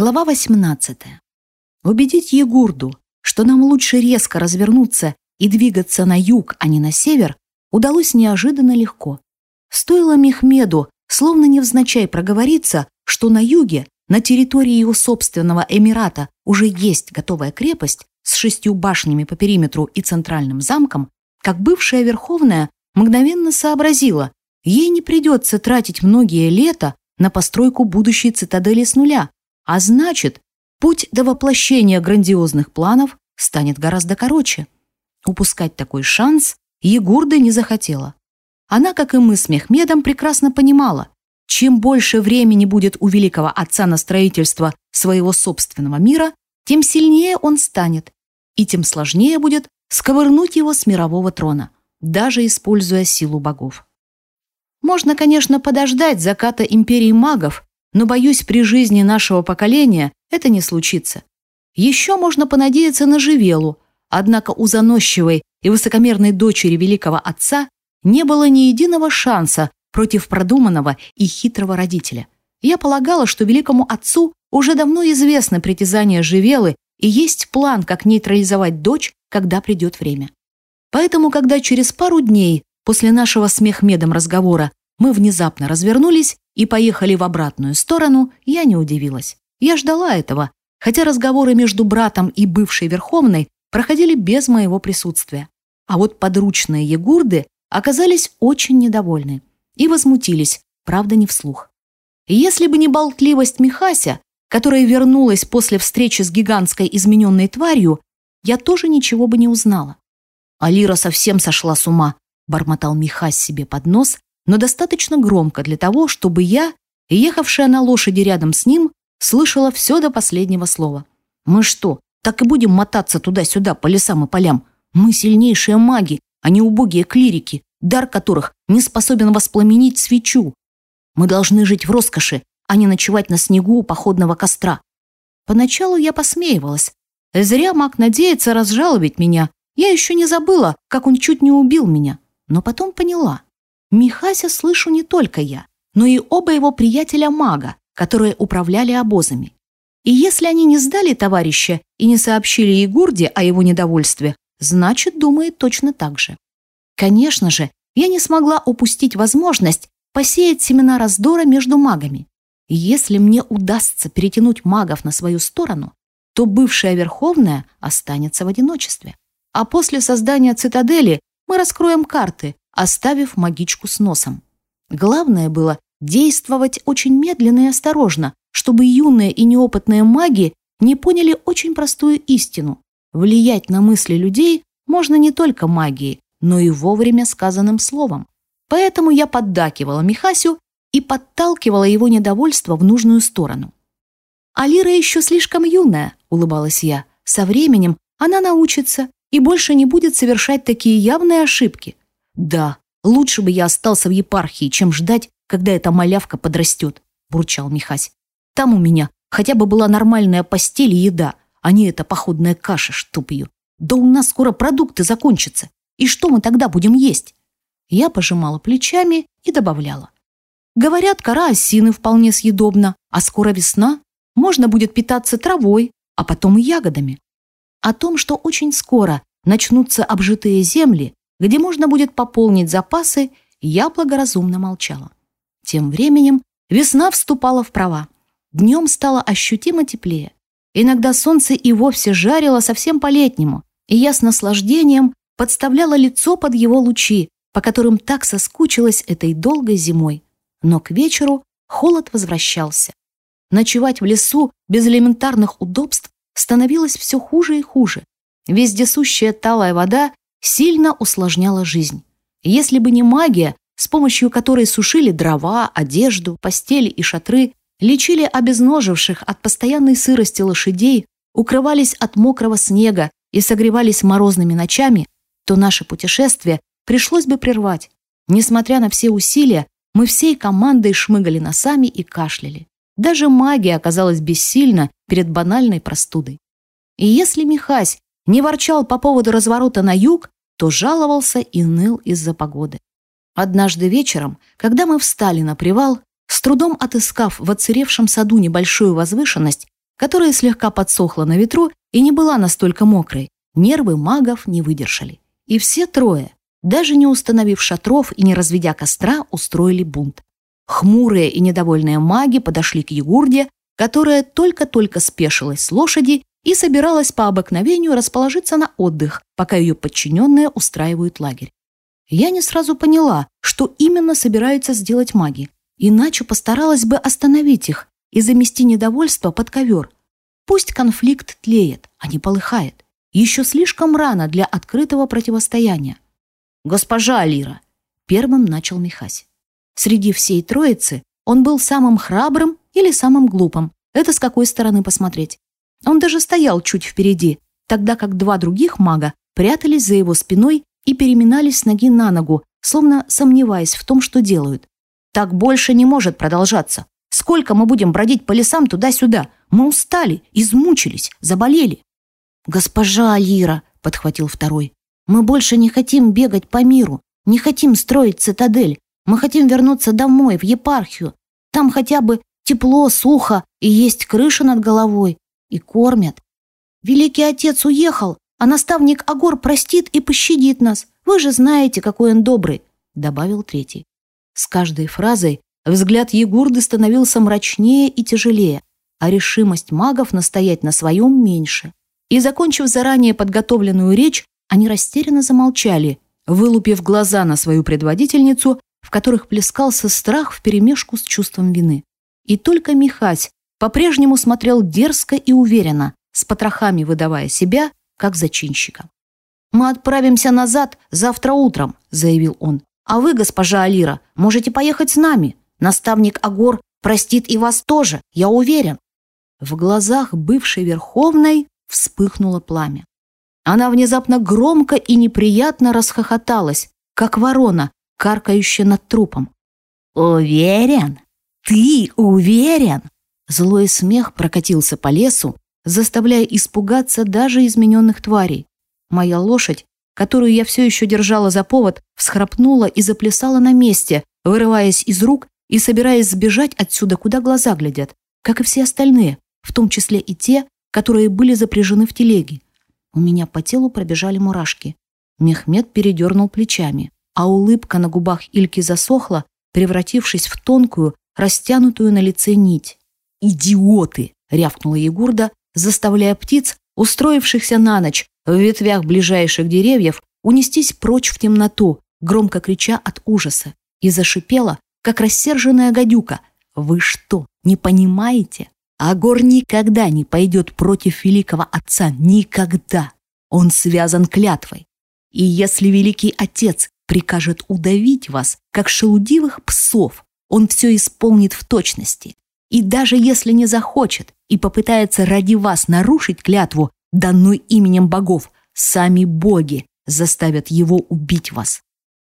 Глава 18. Убедить Егурду, что нам лучше резко развернуться и двигаться на юг, а не на север, удалось неожиданно легко. Стоило Мехмеду, словно невзначай проговориться, что на юге, на территории его собственного эмирата, уже есть готовая крепость с шестью башнями по периметру и центральным замком, как бывшая Верховная мгновенно сообразила, ей не придется тратить многие лета на постройку будущей цитадели с нуля, а значит, путь до воплощения грандиозных планов станет гораздо короче. Упускать такой шанс Егурда не захотела. Она, как и мы с Мехмедом, прекрасно понимала, чем больше времени будет у великого отца на строительство своего собственного мира, тем сильнее он станет, и тем сложнее будет сковырнуть его с мирового трона, даже используя силу богов. Можно, конечно, подождать заката империи магов но, боюсь, при жизни нашего поколения это не случится. Еще можно понадеяться на Живелу, однако у заносчивой и высокомерной дочери великого отца не было ни единого шанса против продуманного и хитрого родителя. Я полагала, что великому отцу уже давно известно притязание Живелы и есть план, как нейтрализовать дочь, когда придет время. Поэтому, когда через пару дней после нашего с Мехмедом разговора мы внезапно развернулись и поехали в обратную сторону, я не удивилась. Я ждала этого, хотя разговоры между братом и бывшей Верховной проходили без моего присутствия. А вот подручные Егурды оказались очень недовольны и возмутились, правда не вслух. Если бы не болтливость Михася, которая вернулась после встречи с гигантской измененной тварью, я тоже ничего бы не узнала. Алира совсем сошла с ума, бормотал Михась себе под нос, но достаточно громко для того, чтобы я, ехавшая на лошади рядом с ним, слышала все до последнего слова. «Мы что, так и будем мотаться туда-сюда по лесам и полям? Мы сильнейшие маги, а не убогие клирики, дар которых не способен воспламенить свечу. Мы должны жить в роскоши, а не ночевать на снегу у походного костра». Поначалу я посмеивалась. Зря маг надеется разжалобить меня. Я еще не забыла, как он чуть не убил меня. Но потом поняла – Михася слышу не только я, но и оба его приятеля-мага, которые управляли обозами. И если они не сдали товарища и не сообщили Егурде о его недовольстве, значит, думает точно так же. Конечно же, я не смогла упустить возможность посеять семена раздора между магами. если мне удастся перетянуть магов на свою сторону, то бывшая Верховная останется в одиночестве. А после создания цитадели мы раскроем карты, оставив магичку с носом. Главное было действовать очень медленно и осторожно, чтобы юные и неопытные маги не поняли очень простую истину. Влиять на мысли людей можно не только магией, но и вовремя сказанным словом. Поэтому я поддакивала Михасю и подталкивала его недовольство в нужную сторону. «Алира еще слишком юная», — улыбалась я. «Со временем она научится и больше не будет совершать такие явные ошибки. «Да, лучше бы я остался в епархии, чем ждать, когда эта малявка подрастет», – бурчал Михась. «Там у меня хотя бы была нормальная постель и еда, а не эта походная каша, чтоб ее. Да у нас скоро продукты закончатся. И что мы тогда будем есть?» Я пожимала плечами и добавляла. «Говорят, кора осины вполне съедобна, а скоро весна. Можно будет питаться травой, а потом и ягодами. О том, что очень скоро начнутся обжитые земли, где можно будет пополнить запасы, я благоразумно молчала. Тем временем весна вступала в права. Днем стало ощутимо теплее. Иногда солнце и вовсе жарило совсем по-летнему, и я с наслаждением подставляла лицо под его лучи, по которым так соскучилась этой долгой зимой. Но к вечеру холод возвращался. Ночевать в лесу без элементарных удобств становилось все хуже и хуже. Вездесущая талая вода сильно усложняла жизнь. Если бы не магия, с помощью которой сушили дрова, одежду, постели и шатры, лечили обезноживших от постоянной сырости лошадей, укрывались от мокрого снега и согревались морозными ночами, то наше путешествие пришлось бы прервать. Несмотря на все усилия, мы всей командой шмыгали носами и кашляли. Даже магия оказалась бессильна перед банальной простудой. И если Михась не ворчал по поводу разворота на юг, то жаловался и ныл из-за погоды. Однажды вечером, когда мы встали на привал, с трудом отыскав в оцаревшем саду небольшую возвышенность, которая слегка подсохла на ветру и не была настолько мокрой, нервы магов не выдержали. И все трое, даже не установив шатров и не разведя костра, устроили бунт. Хмурые и недовольные маги подошли к Егурде, которая только-только спешилась с лошади и собиралась по обыкновению расположиться на отдых, пока ее подчиненные устраивают лагерь. Я не сразу поняла, что именно собираются сделать маги, иначе постаралась бы остановить их и замести недовольство под ковер. Пусть конфликт тлеет, а не полыхает. Еще слишком рано для открытого противостояния. «Госпожа Алира!» — первым начал Михась. Среди всей троицы он был самым храбрым или самым глупым. Это с какой стороны посмотреть. Он даже стоял чуть впереди, тогда как два других мага прятались за его спиной и переминались с ноги на ногу, словно сомневаясь в том, что делают. Так больше не может продолжаться. Сколько мы будем бродить по лесам туда-сюда? Мы устали, измучились, заболели. «Госпожа Алира», — подхватил второй, — «мы больше не хотим бегать по миру, не хотим строить цитадель. Мы хотим вернуться домой, в епархию. Там хотя бы тепло, сухо и есть крыша над головой. И кормят. Великий отец уехал, а наставник Агор простит и пощадит нас. Вы же знаете, какой он добрый», — добавил третий. С каждой фразой взгляд Егурды становился мрачнее и тяжелее, а решимость магов настоять на своем меньше. И, закончив заранее подготовленную речь, они растерянно замолчали, вылупив глаза на свою предводительницу, в которых плескался страх вперемешку с чувством вины. И только Михась по-прежнему смотрел дерзко и уверенно, с потрохами выдавая себя, как зачинщика. «Мы отправимся назад завтра утром», — заявил он. «А вы, госпожа Алира, можете поехать с нами. Наставник Агор простит и вас тоже, я уверен». В глазах бывшей Верховной вспыхнуло пламя. Она внезапно громко и неприятно расхохоталась, как ворона, каркающая над трупом. «Уверен? Ты уверен?» Злой смех прокатился по лесу, заставляя испугаться даже измененных тварей. Моя лошадь, которую я все еще держала за повод, всхрапнула и заплясала на месте, вырываясь из рук и собираясь сбежать отсюда, куда глаза глядят, как и все остальные, в том числе и те, которые были запряжены в телеге. У меня по телу пробежали мурашки. Мехмед передернул плечами, а улыбка на губах Ильки засохла, превратившись в тонкую, растянутую на лице нить. «Идиоты!» — рявкнула Егурда, заставляя птиц, устроившихся на ночь в ветвях ближайших деревьев, унестись прочь в темноту, громко крича от ужаса, и зашипела, как рассерженная гадюка. «Вы что, не понимаете? Агор никогда не пойдет против великого отца, никогда. Он связан клятвой. И если великий отец прикажет удавить вас, как шелудивых псов, он все исполнит в точности. И даже если не захочет и попытается ради вас нарушить клятву, данную именем богов, сами боги заставят его убить вас.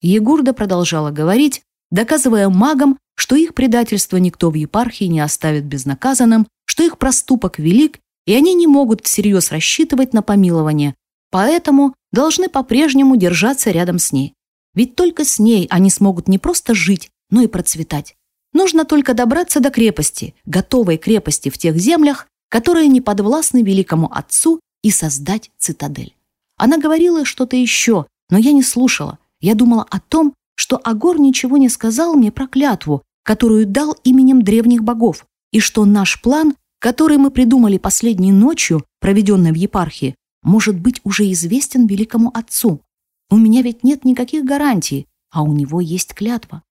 Егурда продолжала говорить, доказывая магам, что их предательство никто в епархии не оставит безнаказанным, что их проступок велик, и они не могут всерьез рассчитывать на помилование, поэтому должны по-прежнему держаться рядом с ней. Ведь только с ней они смогут не просто жить, но и процветать. Нужно только добраться до крепости, готовой крепости в тех землях, которые не подвластны великому отцу, и создать цитадель. Она говорила что-то еще, но я не слушала. Я думала о том, что Агор ничего не сказал мне про клятву, которую дал именем древних богов, и что наш план, который мы придумали последней ночью, проведенной в епархии, может быть уже известен великому отцу. У меня ведь нет никаких гарантий, а у него есть клятва.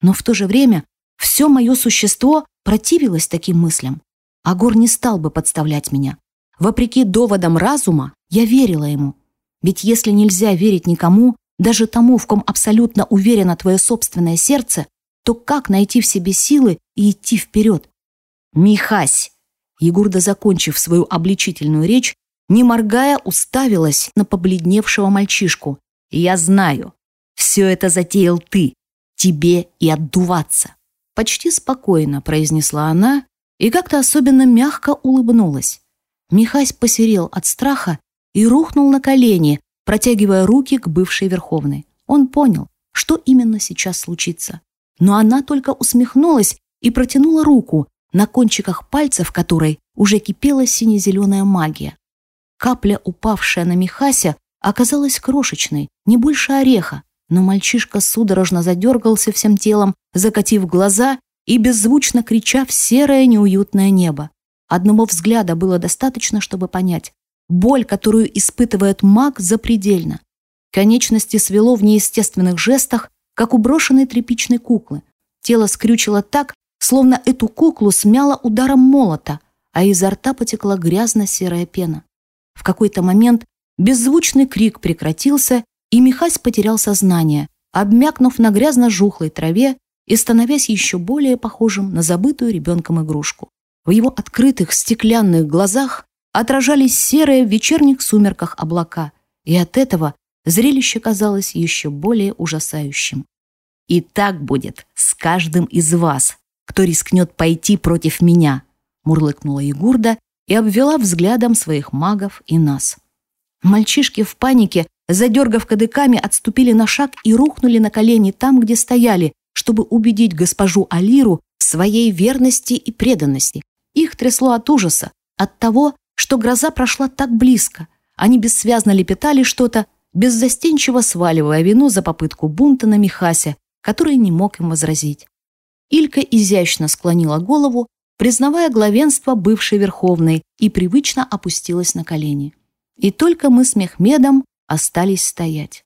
Но в то же время все мое существо противилось таким мыслям. Агор не стал бы подставлять меня. Вопреки доводам разума, я верила ему. Ведь если нельзя верить никому, даже тому, в ком абсолютно уверено твое собственное сердце, то как найти в себе силы и идти вперед? «Михась!» Егурда, закончив свою обличительную речь, не моргая, уставилась на побледневшего мальчишку. «Я знаю, все это затеял ты, тебе и отдуваться!» Почти спокойно произнесла она и как-то особенно мягко улыбнулась. Михась посерел от страха и рухнул на колени, протягивая руки к бывшей Верховной. Он понял, что именно сейчас случится но она только усмехнулась и протянула руку, на кончиках пальцев которой уже кипела сине-зеленая магия. Капля, упавшая на Михася, оказалась крошечной, не больше ореха, но мальчишка судорожно задергался всем телом, закатив глаза и беззвучно крича в серое неуютное небо. Одного взгляда было достаточно, чтобы понять. Боль, которую испытывает маг, запредельна. Конечности свело в неестественных жестах, как у брошенной тряпичной куклы. Тело скрючило так, словно эту куклу смяло ударом молота, а изо рта потекла грязно-серая пена. В какой-то момент беззвучный крик прекратился, и Михась потерял сознание, обмякнув на грязно-жухлой траве и становясь еще более похожим на забытую ребенком игрушку. В его открытых стеклянных глазах отражались серые в вечерних сумерках облака, и от этого зрелище казалось еще более ужасающим. «И так будет с каждым из вас, кто рискнет пойти против меня», мурлыкнула Егурда и обвела взглядом своих магов и нас. Мальчишки в панике, задергав кадыками, отступили на шаг и рухнули на колени там, где стояли, чтобы убедить госпожу Алиру в своей верности и преданности. Их трясло от ужаса, от того, что гроза прошла так близко. Они бессвязно лепетали что-то, беззастенчиво сваливая вину за попытку бунта на Михасе, который не мог им возразить. Илька изящно склонила голову, признавая главенство бывшей Верховной, и привычно опустилась на колени. И только мы с Мехмедом остались стоять.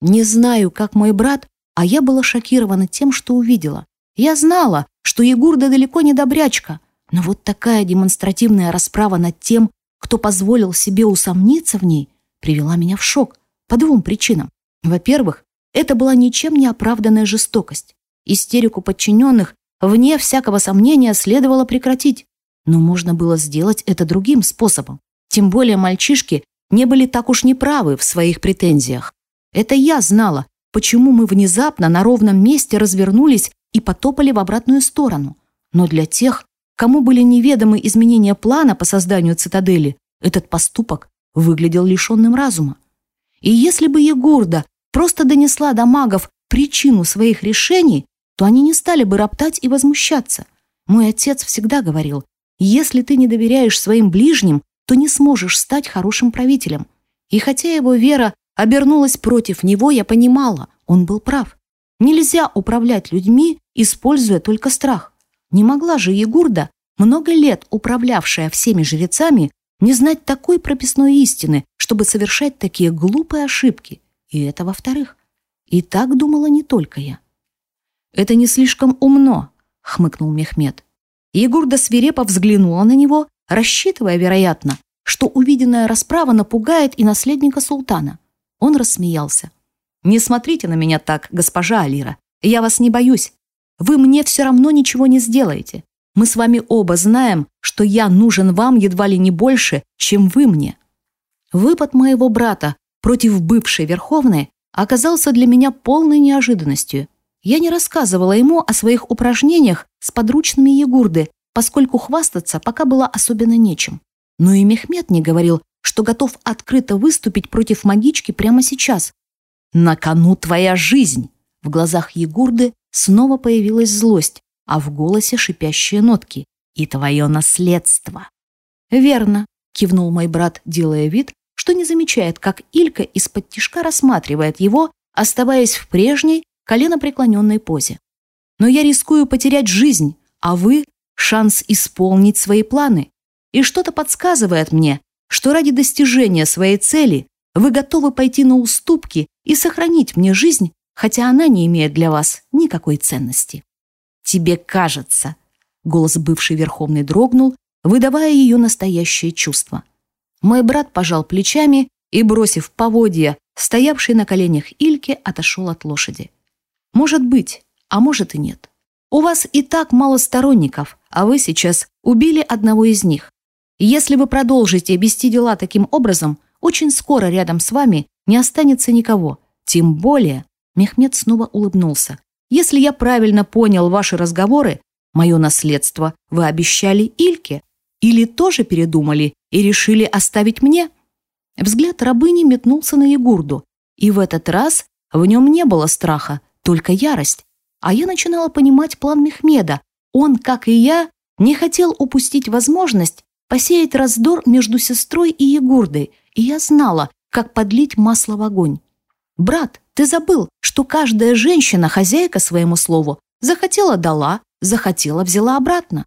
Не знаю, как мой брат, а я была шокирована тем, что увидела. Я знала, что Егурда далеко не добрячка, но вот такая демонстративная расправа над тем, кто позволил себе усомниться в ней, привела меня в шок по двум причинам. Во-первых, это была ничем не оправданная жестокость. Истерику подчиненных, вне всякого сомнения, следовало прекратить. Но можно было сделать это другим способом. Тем более мальчишки не были так уж неправы в своих претензиях. Это я знала, почему мы внезапно на ровном месте развернулись и потопали в обратную сторону. Но для тех, кому были неведомы изменения плана по созданию цитадели, этот поступок выглядел лишенным разума. И если бы Егурда просто донесла до магов причину своих решений, то они не стали бы роптать и возмущаться. Мой отец всегда говорил, если ты не доверяешь своим ближним, то не сможешь стать хорошим правителем. И хотя его вера обернулась против него, я понимала, он был прав. Нельзя управлять людьми, используя только страх. Не могла же Егурда, много лет управлявшая всеми жрецами, не знать такой прописной истины, чтобы совершать такие глупые ошибки. И это во-вторых. И так думала не только я. «Это не слишком умно», — хмыкнул Мехмед. Егурда свирепо взглянула на него, рассчитывая, вероятно, что увиденная расправа напугает и наследника султана. Он рассмеялся. «Не смотрите на меня так, госпожа Алира. Я вас не боюсь. Вы мне все равно ничего не сделаете. Мы с вами оба знаем, что я нужен вам едва ли не больше, чем вы мне. Выпад моего брата против бывшей Верховной оказался для меня полной неожиданностью. Я не рассказывала ему о своих упражнениях с подручными Егурды, поскольку хвастаться пока было особенно нечем. Но и Мехмед не говорил, что готов открыто выступить против магички прямо сейчас. «На кону твоя жизнь!» В глазах Егурды снова появилась злость, а в голосе шипящие нотки. «И твое наследство!» «Верно», — кивнул мой брат, делая вид, что не замечает, как Илька из-под тишка рассматривает его, оставаясь в прежней, коленопреклоненной позе. «Но я рискую потерять жизнь, а вы — шанс исполнить свои планы. И что-то подсказывает мне, что ради достижения своей цели вы готовы пойти на уступки и сохранить мне жизнь, хотя она не имеет для вас никакой ценности». «Тебе кажется», — голос бывшей Верховной дрогнул, выдавая ее настоящее чувство. Мой брат пожал плечами и, бросив поводья, стоявший на коленях Ильке, отошел от лошади. «Может быть, а может и нет. У вас и так мало сторонников, а вы сейчас убили одного из них. Если вы продолжите вести дела таким образом, очень скоро рядом с вами не останется никого. Тем более, Мехмед снова улыбнулся. Если я правильно понял ваши разговоры, мое наследство вы обещали Ильке? Или тоже передумали и решили оставить мне?» Взгляд рабыни метнулся на Егурду, и в этот раз в нем не было страха, только ярость. А я начинала понимать план Мехмеда. Он, как и я, не хотел упустить возможность посеять раздор между сестрой и Егурдой, и я знала, как подлить масло в огонь. «Брат, ты забыл, что каждая женщина, хозяйка своему слову, захотела – дала, захотела – взяла обратно.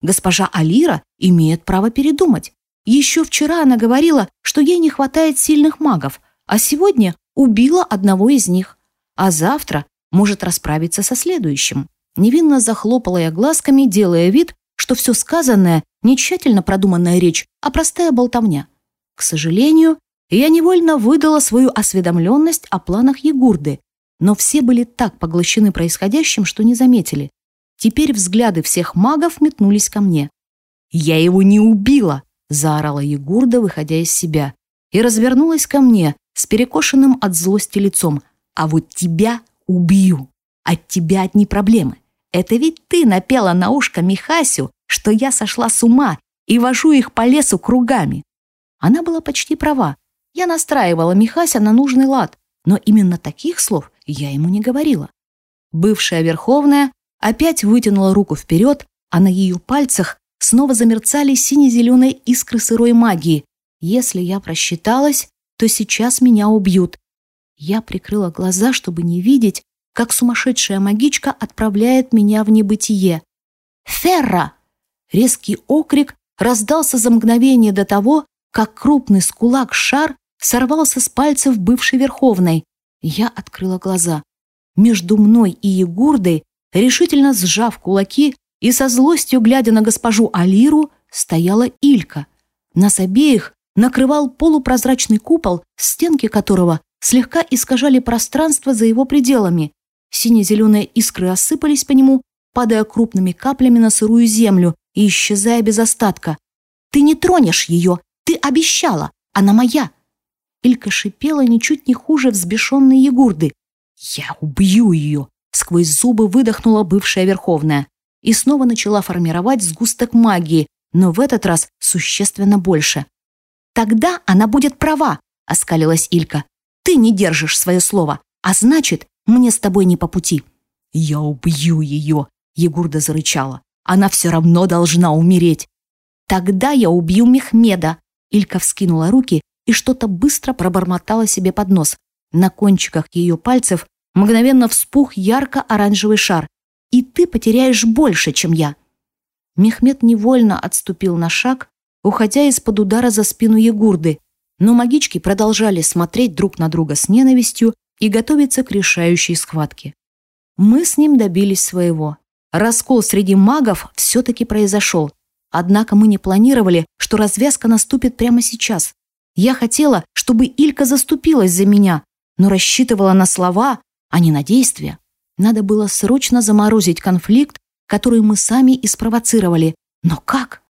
Госпожа Алира имеет право передумать. Еще вчера она говорила, что ей не хватает сильных магов, а сегодня убила одного из них. А завтра может расправиться со следующим. Невинно захлопала я глазками, делая вид, что все сказанное не тщательно продуманная речь, а простая болтовня. К сожалению, я невольно выдала свою осведомленность о планах Егурды, но все были так поглощены происходящим, что не заметили. Теперь взгляды всех магов метнулись ко мне. «Я его не убила!» – заорала Егурда, выходя из себя, и развернулась ко мне с перекошенным от злости лицом. «А вот тебя убью! От тебя одни проблемы. Это ведь ты напела на ушко Михасю, что я сошла с ума и вожу их по лесу кругами». Она была почти права. Я настраивала Михася на нужный лад, но именно таких слов я ему не говорила. Бывшая Верховная опять вытянула руку вперед, а на ее пальцах снова замерцали сине-зеленые искры сырой магии. Если я просчиталась, то сейчас меня убьют. Я прикрыла глаза, чтобы не видеть, как сумасшедшая магичка отправляет меня в небытие. «Ферра!» Резкий окрик раздался за мгновение до того, как крупный скулак шар сорвался с пальцев бывшей Верховной. Я открыла глаза. Между мной и Егурдой, решительно сжав кулаки и со злостью глядя на госпожу Алиру, стояла Илька. Нас обеих накрывал полупрозрачный купол, стенки которого слегка искажали пространство за его пределами. Сине-зеленые искры осыпались по нему, падая крупными каплями на сырую землю и исчезая без остатка. «Ты не тронешь ее! Ты обещала! Она моя!» Илька шипела ничуть не хуже взбешенной Егурды. «Я убью ее!» — сквозь зубы выдохнула бывшая Верховная. И снова начала формировать сгусток магии, но в этот раз существенно больше. «Тогда она будет права!» — оскалилась Илька. «Ты не держишь свое слово, а значит, мне с тобой не по пути». «Я убью ее!» — Егурда зарычала. «Она все равно должна умереть!» «Тогда я убью Мехмеда!» Илька вскинула руки и что-то быстро пробормотала себе под нос. На кончиках ее пальцев мгновенно вспух ярко-оранжевый шар. «И ты потеряешь больше, чем я!» Мехмед невольно отступил на шаг, уходя из-под удара за спину Егурды, но магички продолжали смотреть друг на друга с ненавистью и готовиться к решающей схватке. Мы с ним добились своего. Раскол среди магов все-таки произошел. Однако мы не планировали, что развязка наступит прямо сейчас. Я хотела, чтобы Илька заступилась за меня, но рассчитывала на слова, а не на действия. Надо было срочно заморозить конфликт, который мы сами и спровоцировали. Но как?